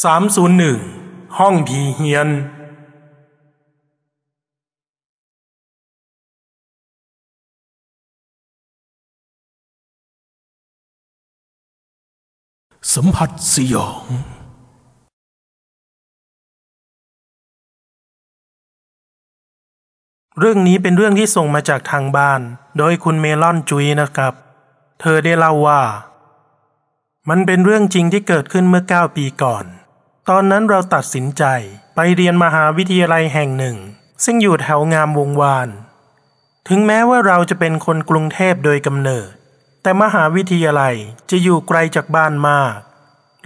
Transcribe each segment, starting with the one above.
301 ห้องผีเฮียน สัมผัสสยองเรื่องนี้เป็นเรื่องที่ส่งมาจากทางบ้าน โดยคุณเมลอนจุยนะครับ เธอได้เล่าว่า มันเป็นเรื่องจริงที่เกิดขึ้นเมื่อ 9 ปีก่อน ตอนนั้นเราตัดสินใจไปเรียนมหาวิทยาลัยแห่งหนึ่ง ซึ่งอยู่แถวงามวงวาน ถึงแม้ว่าเราจะเป็นคนกรุงเทพโดยกำเนิด แต่มหาวิทยาลัยจะอยู่ไกลจากบ้านมาก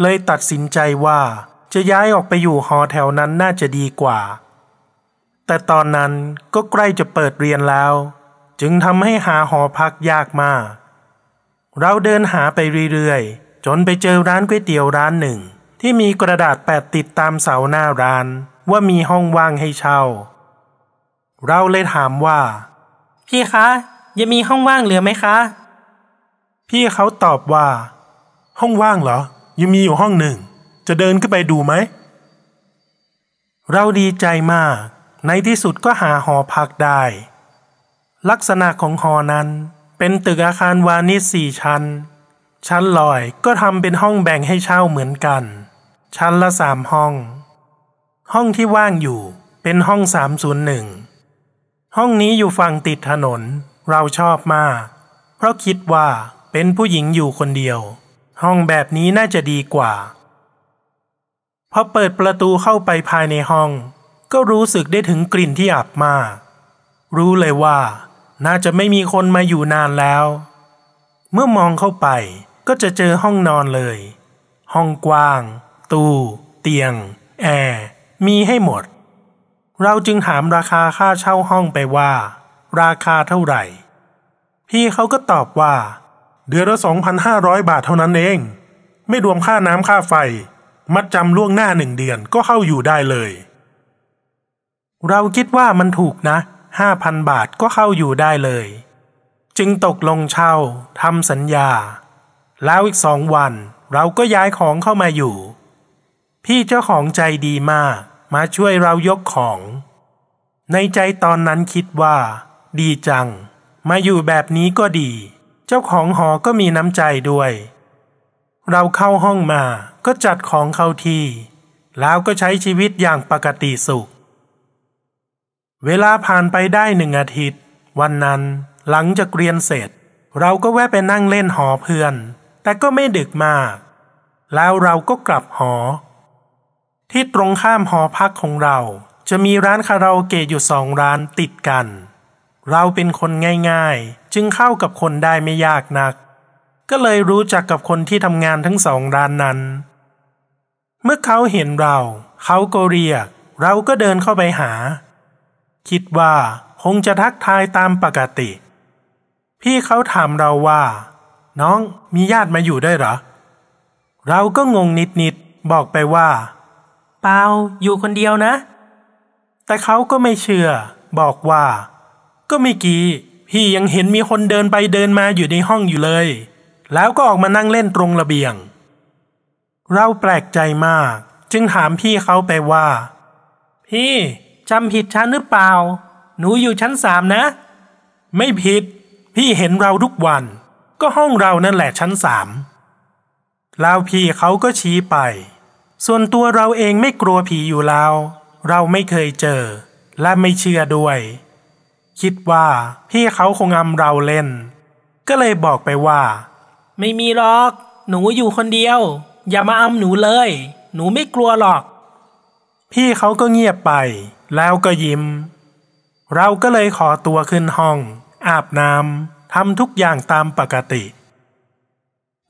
เลยตัดสินใจว่าจะย้ายออกไปอยู่หอแถวนั้นน่าจะดีกว่า แต่ตอนนั้นก็ใกล้จะเปิดเรียนแล้ว จึงทำให้หาหอพักยากมาก เราเดินหาไปเรื่อยๆ จนไปเจอร้านก๋วยเตี๋ยวร้านหนึ่ง ที่มีกระดาษแปะติดตามเสาหน้าร้านว่ามีห้องว่างให้เช่า เราเลยถามว่า พี่คะยังมีห้องว่างเหลือไหมคะ พี่เขาตอบว่า ห้องว่างเหรอ ยังมีอยู่ห้องหนึ่ง จะเดินขึ้นไปดูไหม เราดีใจมาก ในที่สุดก็หาหอพักได้ ลักษณะของหอนั้นเป็นตึกอาคารวานิชสี่ชั้น ชั้นลอยก็ทำเป็นห้องแบ่งให้เช่าเหมือนกัน ชั้นละสามห้อง ห้องที่ว่างอยู่เป็นห้อง 301 ห้องนี้อยู่ฝั่งติดถนน เราชอบมาก เพราะคิดว่าเป็นผู้หญิงอยู่คนเดียว ห้องแบบนี้น่าจะดีกว่า พอเปิดประตูเข้าไปภายในห้อง ก็รู้สึกได้ถึงกลิ่นที่อับมาก รู้เลยว่าน่าจะไม่มีคนมาอยู่นานแล้ว เมื่อมองเข้าไปก็จะเจอห้องนอนเลย ห้องกว้าง ตู้ เตียง แอร์ มีให้หมด เราจึงถามราคาค่าเช่าห้องไปว่า ราคาเท่าไหร่ พี่เขาก็ตอบว่า เดือนละ2,500 บาทเท่านั้นเอง ไม่รวมค่าน้ำค่าไฟ มัดจำล่วงหน้าหนึ่งเดือนก็เข้าอยู่ได้เลย เราคิดว่ามันถูกนะ 5,000 บาทก็เข้าอยู่ได้เลย จึงตกลงเช่าทำสัญญาแล้วอีกสองวันเราก็ย้ายของเข้ามาอยู่ พี่เจ้าของใจดีมาก มาช่วยเรายกของ ในใจตอนนั้นคิดว่า ดีจัง มาอยู่แบบนี้ก็ดี เจ้าของหอก็มีน้ำใจด้วย เราเข้าห้องมาก็จัดของเข้าที่ แล้วก็ใช้ชีวิตอย่างปกติสุข เวลาผ่านไปได้หนึ่งอาทิตย์ วันนั้นหลังจากเรียนเสร็จ เราก็แวะไปนั่งเล่นหอเพื่อน แต่ก็ไม่ดึกมาก แล้วเราก็กลับหอ ที่ตรงข้ามหอพักของเรา จะมีร้านคาราโอเกะอยู่สองร้านติดกัน เราเป็นคนง่ายๆ จึงเข้ากับคนได้ไม่ยากนัก ก็เลยรู้จักกับคนที่ทำงานทั้งสองร้านนั้น เมื่อเขาเห็นเรา เขาก็เรียก เราก็เดินเข้าไปหา คิดว่าคงจะทักทายตามปกติ พี่เขาถามเราว่า น้องมีญาติมาอยู่ด้วยเหรอ เราก็งงนิดๆบอกไปว่า เปล่าอยู่คนเดียวนะ แต่เขาก็ไม่เชื่อ บอกว่า ก็ไม่กี้พี่ยังเห็นมีคนเดินไปเดินมาอยู่ในห้องอยู่เลย แล้วก็ออกมานั่งเล่นตรงระเบียง เราแปลกใจมาก จึงถามพี่เขาไปว่า พี่จำผิดชั้นหรือเปล่า หนูอยู่ชั้นสามนะ ไม่ผิด พี่เห็นเราทุกวัน ก็ห้องเรานั่นแหละชั้นสามแล้วพี่เขาก็ชี้ไป ส่วนตัวเราเองไม่กลัวผีอยู่แล้ว เราไม่เคยเจอ และไม่เชื่อด้วย คิดว่าพี่เขาคงอำเราเล่น ก็เลยบอกไปว่า ไม่มีหรอก หนูอยู่คนเดียว อย่ามาอำหนูเลย หนูไม่กลัวหรอก พี่เขาก็เงียบไป แล้วก็ยิ้ม เราก็เลยขอตัวขึ้นห้อง อาบน้ำทำทุกอย่างตามปกติ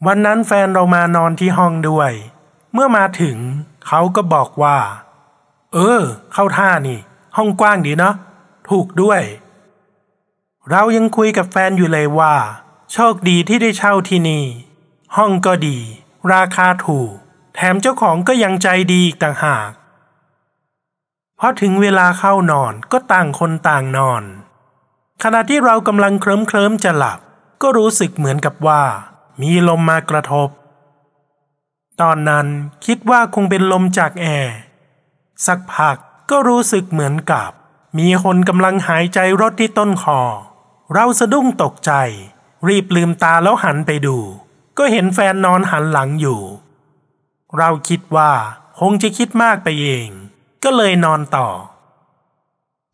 วันนั้นแฟนเรามานอนที่ห้องด้วย เมื่อมาถึงเขาก็บอกว่า เออ เข้าท่านี่ ห้องกว้างดีเนาะถูกด้วย เรายังคุยกับแฟนอยู่เลยว่า โชคดีที่ได้เช่าที่นี่ ห้องก็ดี ราคาถูก แถมเจ้าของก็ยังใจดีอีกต่างหากพอถึงเวลาเข้านอนก็ต่างคนต่างนอน ขณะที่เรากำลังเคลิ้มเคลิ้มจะหลับ ก็รู้สึกเหมือนกับว่า มีลมมากระทบ ตอนนั้นคิดว่าคงเป็นลมจากแอร์สักพักก็รู้สึกเหมือนกับ มีคนกำลังหายใจรถที่ต้นคอ เราสะดุ้งตกใจ รีบลืมตาแล้วหันไปดู ก็เห็นแฟนนอนหันหลังอยู่ เราคิดว่าคงจะคิดมากไปเอง ก็เลยนอนต่อ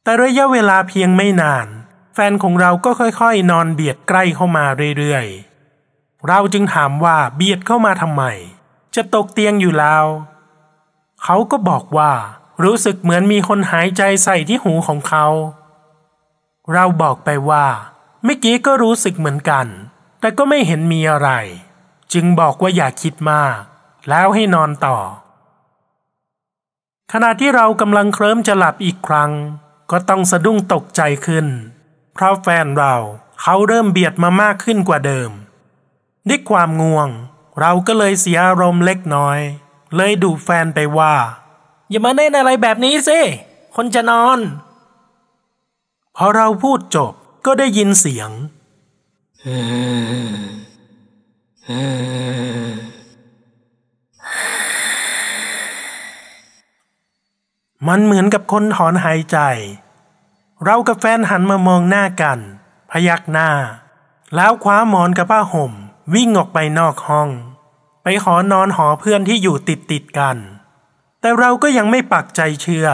แต่ระยะเวลาเพียงไม่นาน แฟนของเราก็ค่อยๆ นอนเบียดใกล้เข้ามาเรื่อยๆ เราจึงถามว่าเบียดเข้ามาทำไม จะตกเตียงอยู่แล้ว เขาก็บอกว่า รู้สึกเหมือนมีคนหายใจใส่ที่หูของเขา เราบอกไปว่าเมื่อกี้ก็รู้สึกเหมือนกัน แต่ก็ไม่เห็นมีอะไร จึงบอกว่าอย่าคิดมาก แล้วให้นอนต่อ ขณะที่เรากำลังเคลิ้มจะหลับอีกครั้ง ก็ต้องสะดุ้งตกใจขึ้น เพราะแฟนเราเขาเริ่มเบียดมามากขึ้นกว่าเดิมด้วยความง่วง เราก็เลยเสียอารมณ์เล็กน้อย เลยดุแฟนไปว่า อย่ามาเล่นอะไรแบบนี้สิ คนจะนอน พอเราพูดจบก็ได้ยินเสียง มันเหมือนกับคนถอนหายใจ เรากับแฟนหันมามองหน้ากัน พยักหน้า แล้วคว้าหมอนกับผ้าห่ม วิ่งออกไปนอกห้อง ไปขอนอนหอเพื่อนที่อยู่ติดติดกัน แต่เราก็ยังไม่ปักใจเชื่อ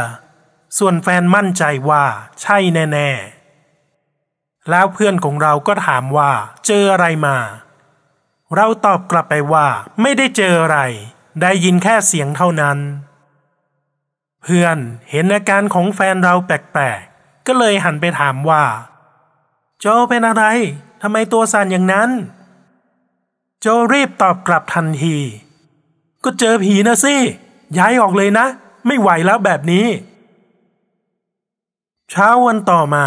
ส่วนแฟนมั่นใจว่าใช่แน่ๆ แล้วเพื่อนของเราก็ถามว่าเจออะไรมา เราตอบกลับไปว่าไม่ได้เจออะไร ได้ยินแค่เสียงเท่านั้น เพื่อนเห็นอาการของแฟนเราแปลกๆ ก็เลยหันไปถามว่าโจเป็นอะไรทำไมตัวสั่นอย่างนั้น โจรีบตอบกลับทันที ก็เจอผีนะสิ ย้ายออกเลยนะ ไม่ไหวแล้วแบบนี้ เช้าวันต่อมา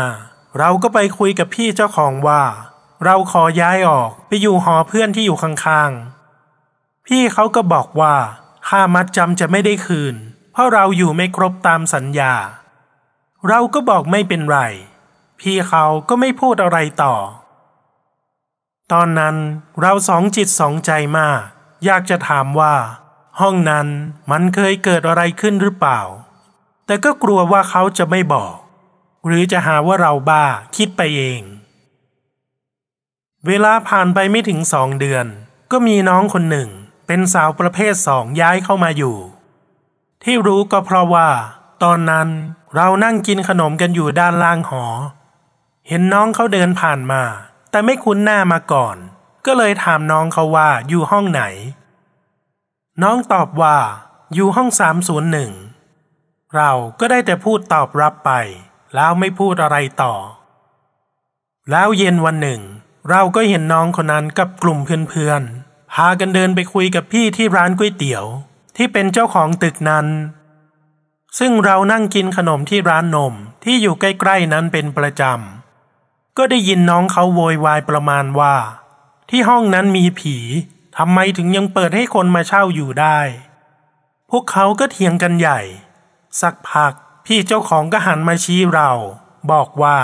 เราก็ไปคุยกับพี่เจ้าของว่า เราขอย้ายออกไปอยู่หอเพื่อนที่อยู่ข้างๆ พี่เขาก็บอกว่าค่ามัดจำจะไม่ได้คืน เพราะเราอยู่ไม่ครบตามสัญญา เราก็บอกไม่เป็นไร พี่เขาก็ไม่พูดอะไรต่อ ตอนนั้นเราสองจิตสองใจมาก อยากจะถามว่า ห้องนั้นมันเคยเกิดอะไรขึ้นหรือเปล่า แต่ก็กลัวว่าเขาจะไม่บอก หรือจะหาว่าเราบ้าคิดไปเอง เวลาผ่านไปไม่ถึงสองเดือน ก็มีน้องคนหนึ่ง เป็นสาวประเภทสองย้ายเข้ามาอยู่ ที่รู้ก็เพราะว่า ตอนนั้นเรานั่งกินขนมกันอยู่ด้านล่างหอ เห็นน้องเขาเดินผ่านมา แต่ไม่คุ้นหน้ามาก่อน ก็เลยถามน้องเขาว่าอยู่ห้องไหน น้องตอบว่า อยู่ห้องสามศูนย์หนึ่งเราก็ได้แต่พูดตอบรับไป แล้วไม่พูดอะไรต่อ แล้วเย็นวันหนึ่ง เราก็เห็นน้องคนนั้นกับกลุ่มเพื่อนๆพากันเดินไปคุยกับพี่ที่ร้านก๋วยเตี๋ยว ที่เป็นเจ้าของตึกนั้นซึ่งเรานั่งกินขนมที่ร้านนมที่อยู่ใกล้ ๆ นั้นเป็นประจำ ก็ได้ยินน้องเขาโวยวายประมาณว่า ที่ห้องนั้นมีผีทำไมถึงยังเปิดให้คนมาเช่าอยู่ได้ พวกเขาก็เถียงกันใหญ่ สักพักพี่เจ้าของก็หันมาชี้เรา บอกว่า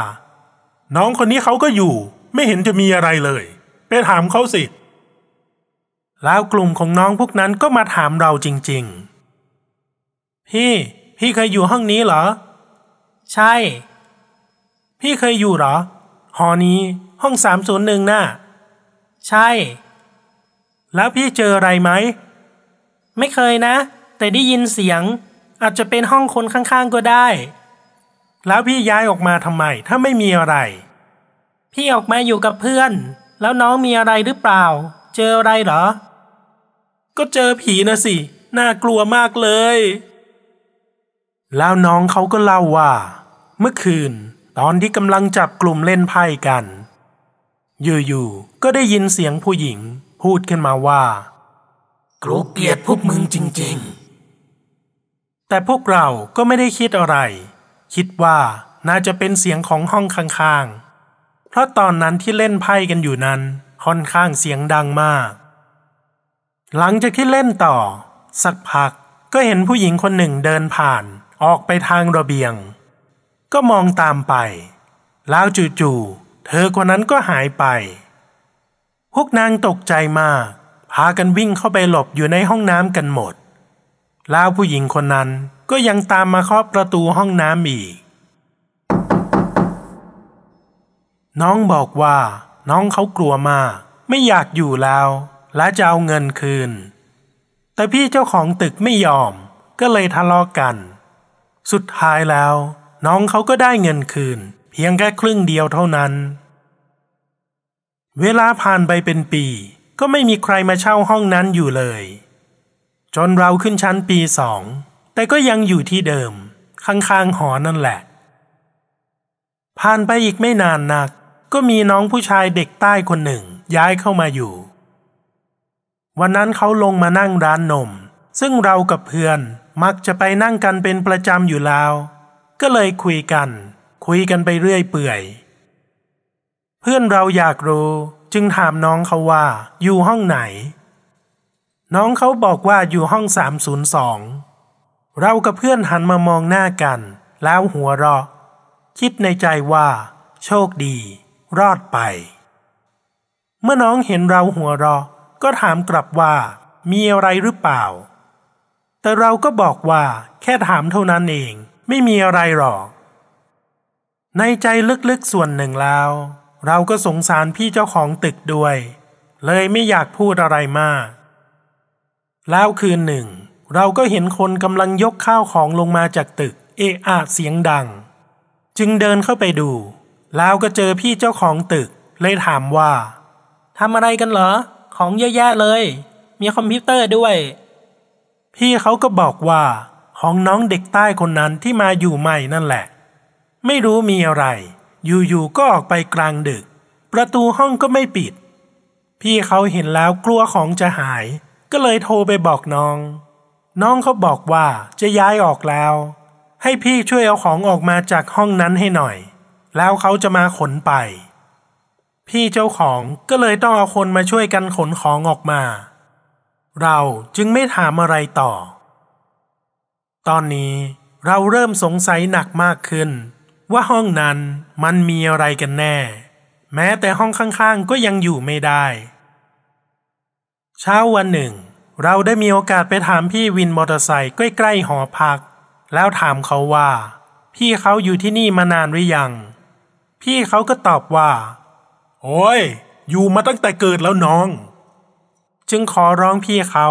น้องคนนี้เขาก็อยู่ ไม่เห็นจะมีอะไรเลย ไปถามเขาสิ แล้วกลุ่มของน้องพวกนั้นก็มาถามเราจริง ๆ พี่ พี่เคยอยู่ห้องนี้เหรอ ใช่ พี่เคยอยู่เหรอ หอนี้ห้องสามศูนย์หนึ่งน่ะ ใช่ แล้วพี่เจออะไรไหม ไม่เคยนะ แต่ได้ยินเสียง อาจจะเป็นห้องคนข้างๆก็ได้ แล้วพี่ย้ายออกมาทำไม ถ้าไม่มีอะไร พี่ออกมาอยู่กับเพื่อน แล้วน้องมีอะไรหรือเปล่า เจออะไรเหรอ ก็เจอผีนะสิ น่ากลัวมากเลย แล้วน้องเขาก็เล่าว่า เมื่อคืน ตอนที่กำลังจับกลุ่มเล่นไพ่กัน อยู่ๆก็ได้ยินเสียงผู้หญิงพูดขึ้นมาว่า กรูเกลียดพวกมึงจริงๆ แต่พวกเราก็ไม่ได้คิดอะไร คิดว่าน่าจะเป็นเสียงของห้องข้างๆ เพราะตอนนั้นที่เล่นไพ่กันอยู่นั้นค่อนข้างเสียงดังมาก หลังจากที่เล่นต่อ สักพักก็เห็นผู้หญิงคนหนึ่งเดินผ่านออกไปทางระเบียง ก็มองตามไป แล้วจู่ๆเธอคนนั้นก็หายไป พวกนางตกใจมาก พากันวิ่งเข้าไปหลบอยู่ในห้องน้ำกันหมด แล้วผู้หญิงคนนั้นก็ยังตามมาเคาะประตูห้องน้ำอีก น้องบอกว่าน้องเขากลัวมาก ไม่อยากอยู่แล้ว และจะเอาเงินคืน แต่พี่เจ้าของตึกไม่ยอม ก็เลยทะเลาะกกัน สุดท้ายแล้ว น้องเขาก็ได้เงินคืน เพียงแค่ครึ่งเดียวเท่านั้น เวลาผ่านไปเป็นปี ก็ไม่มีใครมาเช่าห้องนั้นอยู่เลย จนเราขึ้นชั้นปีสอง แต่ก็ยังอยู่ที่เดิม ข้างๆหอนั่นแหละ ผ่านไปอีกไม่นานนัก ก็มีน้องผู้ชายเด็กใต้คนหนึ่งย้ายเข้ามาอยู่ วันนั้นเขาลงมานั่งร้านนม ซึ่งเรากับเพื่อนมักจะไปนั่งกันเป็นประจำอยู่แล้ว ก็เลยคุยกัน คุยกันไปเรื่อยเปื่อย เพื่อนเราอยากรู้จึงถามน้องเขาว่าอยู่ห้องไหน น้องเขาบอกว่าอยู่ห้อง 302 เรากับเพื่อนหันมามองหน้ากัน แล้วหัวเราะ คิดในใจว่า โชคดี รอดไป เมื่อน้องเห็นเราหัวเราะ ก็ถามกลับว่า มีอะไรหรือเปล่า แต่เราก็บอกว่าแค่ถามเท่านั้นเอง ไม่มีอะไรหรอก ในใจลึกๆส่วนหนึ่งแล้ว เราก็สงสารพี่เจ้าของตึกด้วย เลยไม่อยากพูดอะไรมาก แล้วคืนหนึ่ง เราก็เห็นคนกำลังยกข้าวของลงมาจากตึก เอะอะเสียงดัง จึงเดินเข้าไปดู แล้วก็เจอพี่เจ้าของตึก เลยถามว่าทำอะไรกันเหรอ ของเยอะแยะเลย มีคอมพิวเตอร์ด้วย พี่เขาก็บอกว่า ของน้องเด็กใต้คนนั้นที่มาอยู่ใหม่นั่นแหละ ไม่รู้มีอะไร อยู่ๆก็ออกไปกลางดึก ประตูห้องก็ไม่ปิด พี่เขาเห็นแล้วกลัวของจะหาย ก็เลยโทรไปบอกน้อง น้องเขาบอกว่าจะย้ายออกแล้ว ให้พี่ช่วยเอาของออกมาจากห้องนั้นให้หน่อย แล้วเขาจะมาขนไป พี่เจ้าของก็เลยต้องเอาคนมาช่วยกันขนของออกมา เราจึงไม่ถามอะไรต่อ ตอนนี้เราเริ่มสงสัยหนักมากขึ้น ว่าห้องนั้นมันมีอะไรกันแน่ แม้แต่ห้องข้างๆก็ยังอยู่ไม่ได้ เช้าวันหนึ่ง เราได้มีโอกาสไปถามพี่วินมอเตอร์ไซค์ใกล้ๆหอพัก แล้วถามเขาว่า พี่เขาอยู่ที่นี่มานานหรือยัง พี่เขาก็ตอบว่า โอ้ย อยู่มาตั้งแต่เกิดแล้วน้อง จึงขอร้องพี่เขา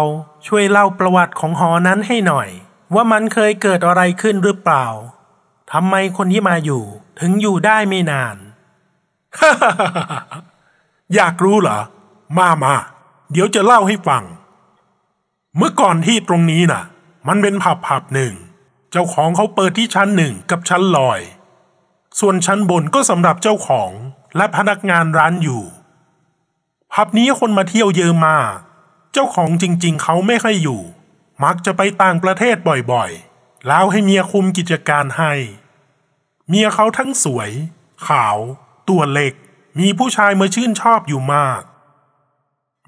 ช่วยเล่าประวัติของหอนั้นให้หน่อย ว่ามันเคยเกิดอะไรขึ้นหรือเปล่าทำไมคนที่มาอยู่ ถึงอยู่ได้ไม่นาน อยากรู้เหรอ มามา เดี๋ยวจะเล่าให้ฟัง เมื่อก่อนที่ตรงนี้น่ะ มันเป็นผับผับหนึ่ง เจ้าของเขาเปิดที่ชั้นหนึ่งกับชั้นลอย ส่วนชั้นบนก็สำหรับเจ้าของและพนักงานร้านอยู่ ผับนี้คนมาเที่ยวเยอะมาก เจ้าของจริง ๆ เขาไม่ค่อยอยู่ มักจะไปต่างประเทศบ่อยๆ แล้วให้เมียคุมกิจการให้ เมียเขาทั้งสวย ขาว ตัวเล็ก มีผู้ชายมาชื่นชอบอยู่มาก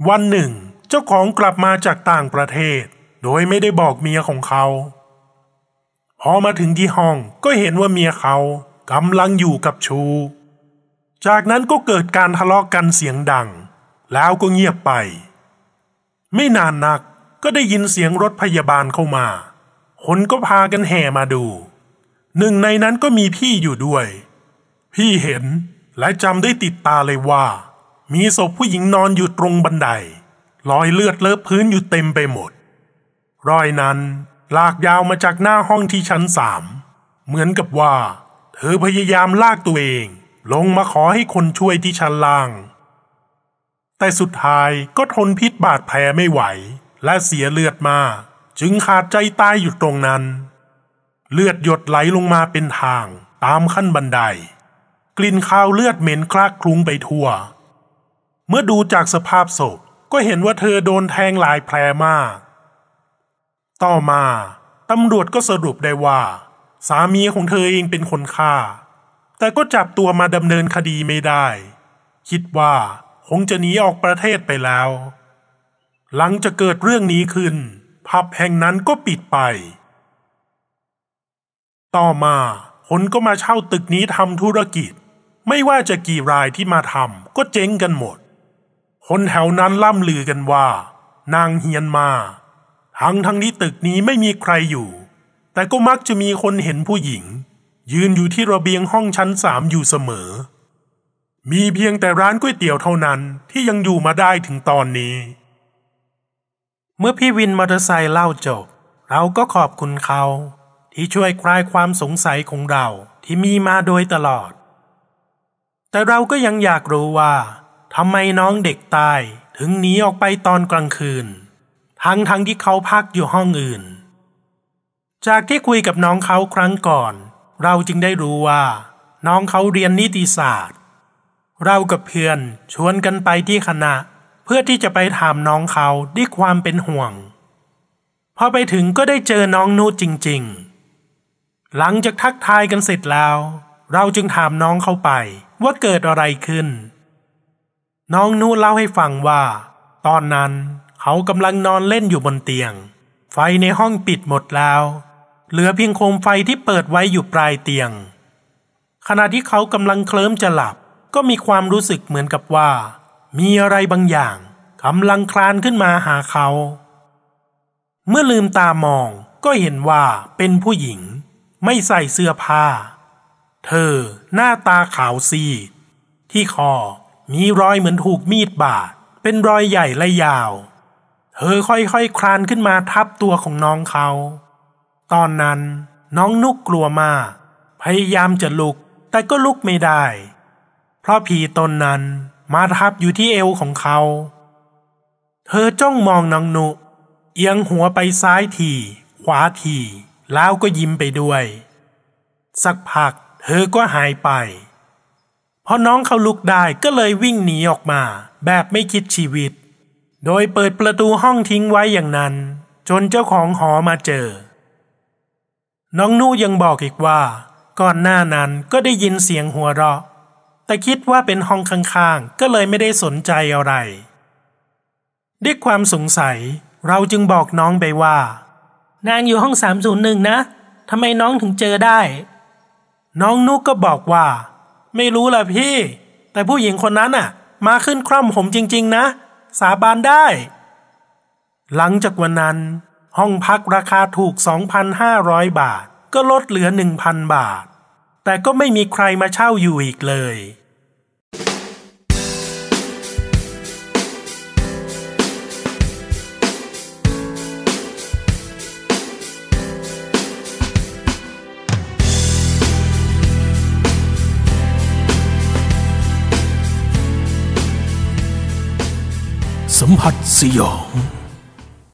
วันหนึ่ง เจ้าของกลับมาจากต่างประเทศ โดยไม่ได้บอกเมียของเขา พอมาถึงที่ห้องก็เห็นว่าเมียเขากำลังอยู่กับชู จากนั้นก็เกิดการทะเลาะกกันเสียงดัง แล้วก็เงียบไป ไม่นานนัก ก็ได้ยินเสียงรถพยาบาลเข้ามา คนก็พากันแห่มาดู หนึ่งในนั้นก็มีพี่อยู่ด้วย พี่เห็นและจำได้ติดตาเลยว่า มีศพผู้หญิงนอนอยู่ตรงบันได รอยเลือดเลอะพื้นอยู่เต็มไปหมด รอยนั้นลากยาวมาจากหน้าห้องที่ชั้นสาม เหมือนกับว่า เธอพยายามลากตัวเอง ลงมาขอให้คนช่วยที่ชั้นล่าง แต่สุดท้ายก็ทนพิษบาดแผลไม่ไหว และเสียเลือดมา จึงขาดใจตายอยู่ตรงนั้น เลือดหยดไหลลงมาเป็นทางตามขั้นบันได กลิ่นคาวเลือดเหม็นคลากคลุ้งไปทั่ว เมื่อดูจากสภาพศพก็เห็นว่าเธอโดนแทงหลายแผลมาก ต่อมาตำรวจก็สรุปได้ว่า สามีของเธอเองเป็นคนฆ่า แต่ก็จับตัวมาดำเนินคดีไม่ได้ คิดว่าคงจะหนีออกประเทศไปแล้ว หลังจะเกิดเรื่องนี้ขึ้น ผับแห่งนั้นก็ปิดไป ต่อมาคนก็มาเช่าตึกนี้ทำธุรกิจ ไม่ว่าจะกี่รายที่มาทำก็เจ๊งกันหมด คนแถวนั้นล่ำลือกันว่า นางเฮียนมา ทั้งทั้งที่ตึกนี้ไม่มีใครอยู่ แต่ก็มักจะมีคนเห็นผู้หญิง ยืนอยู่ที่ระเบียงห้องชั้นสามอยู่เสมอ มีเพียงแต่ร้านก๋วยเตี๋ยวเท่านั้นที่ยังอยู่มาได้ถึงตอนนี้ เมื่อพี่วินมอเตอร์ไซค์เล่าจบ เราก็ขอบคุณเขา ที่ช่วยคลายความสงสัยของเราที่มีมาโดยตลอด แต่เราก็ยังอยากรู้ว่าทำไมน้องเด็กตายถึงหนีออกไปตอนกลางคืน ทั้งทั้งที่เขาพักอยู่ห้องอื่น จากที่คุยกับน้องเขาครั้งก่อน เราจึงได้รู้ว่า น้องเขาเรียนนิติศาสตร์ เรากับเพื่อนชวนกันไปที่คณะ พื่อที่จะไปถามน้องเขาด้วยความเป็นห่วง พอไปถึงก็ได้เจอน้องนูจริง ๆ หลังจากทักทายกันเสร็จแล้ว เราจึงถามน้องเขาไปว่าเกิดอะไรขึ้น น้องนูเล่าให้ฟังว่า ตอนนั้นเขากำลังนอนเล่นอยู่บนเตียง ไฟในห้องปิดหมดแล้ว เหลือเพียงโคมไฟที่เปิดไว้อยู่ปลายเตียง ขณะที่เขากำลังเคลิ้มจะหลับ ก็มีความรู้สึกเหมือนกับว่า มีอะไรบางอย่างกำลังคลานขึ้นมาหาเขา เมื่อลืมตามองก็เห็นว่าเป็นผู้หญิง ไม่ใส่เสื้อผ้า เธอหน้าตาขาวซีดที่คอมีรอยเหมือนถูกมีดบาดเป็นรอยใหญ่และยาว เธอค่อยๆคคลานขึ้นมาทับตัวของน้องเขา ตอนนั้นน้องนุกกลัวมาก พยายามจะลุกแต่ก็ลุกไม่ได้ เพราะผีตนนั้น มาทับอยู่ที่เอวของเขา เธอจ้องมองน้องนุ เอียงหัวไปซ้ายที ขวาที แล้วก็ยิ้มไปด้วย สักพักเธอก็หายไปพอน้องเขาลุกได้ก็เลยวิ่งหนีออกมา แบบไม่คิดชีวิต โดยเปิดประตูห้องทิ้งไว้อย่างนั้น จนเจ้าของหอมาเจอ น้องนู่ยังบอกอีกว่า ก่อนหน้านั้นก็ได้ยินเสียงหัวเราะ แต่คิดว่าเป็นห้องข้างๆ ก็เลยไม่ได้สนใจอะไร ด้วยความสงสัยเราจึงบอกน้องไปว่า นางอยู่ห้องสามศูนย์หนึ่งนะทำไมน้องถึงเจอได้ น้องนุกก็บอกว่า ไม่รู้ล่ะพี่ แต่ผู้หญิงคนนั้นน่ะ มาขึ้นคร่อมผมจริง ๆ นะ สาบานได้ หลังจากวันนั้น ห้องพักราคาถูก 2,500 บาท ก็ลดเหลือ 1,000 บาท แต่ก็ไม่มีใครมาเช่าอยู่อีกเลย สัมผัสสยอง